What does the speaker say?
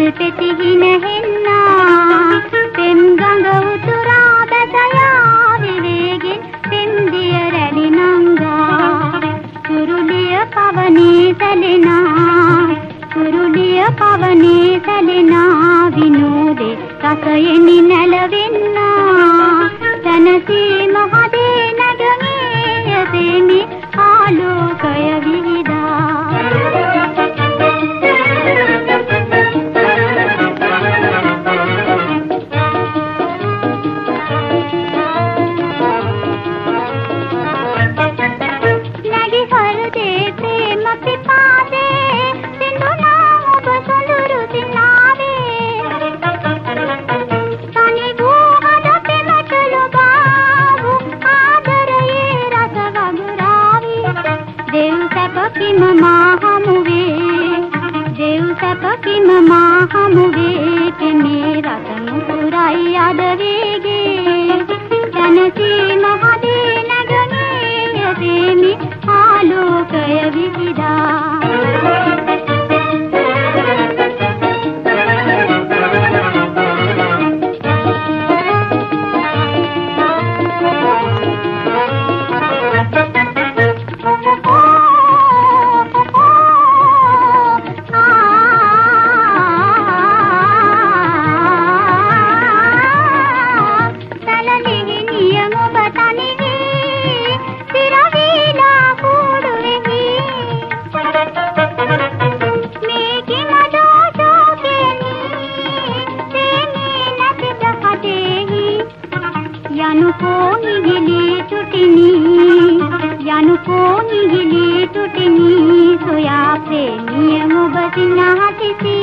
මල් පෙති හිනහෙන්නා පෙම් ගඟ උතුරා බැසයා විවේගෙන් පෙම් දිය රැලි නංගා. කුරුලිය පවනේ සැලෙනා. කුරුලිය පවනේ සැලෙනා. විනෝදේ රසයෙනි නැලවෙන්නා. තනසීම හදේ මා හමු වේ දෙව් සැපකින් මා හමු වේ තෙමේ රතන පුරයි අද වේගේ. දැනසී ಯಾನುಕೋನಿಗಿಲಿ ತುಟಿನಿ ಯಾನುಕೋನಿಗಿಲಿ ತುಟಿನಿ ಸೋಯಾ ಪ್ರೇಮಿಯ ಮುಬಸಿನ ಹತಿಸಿ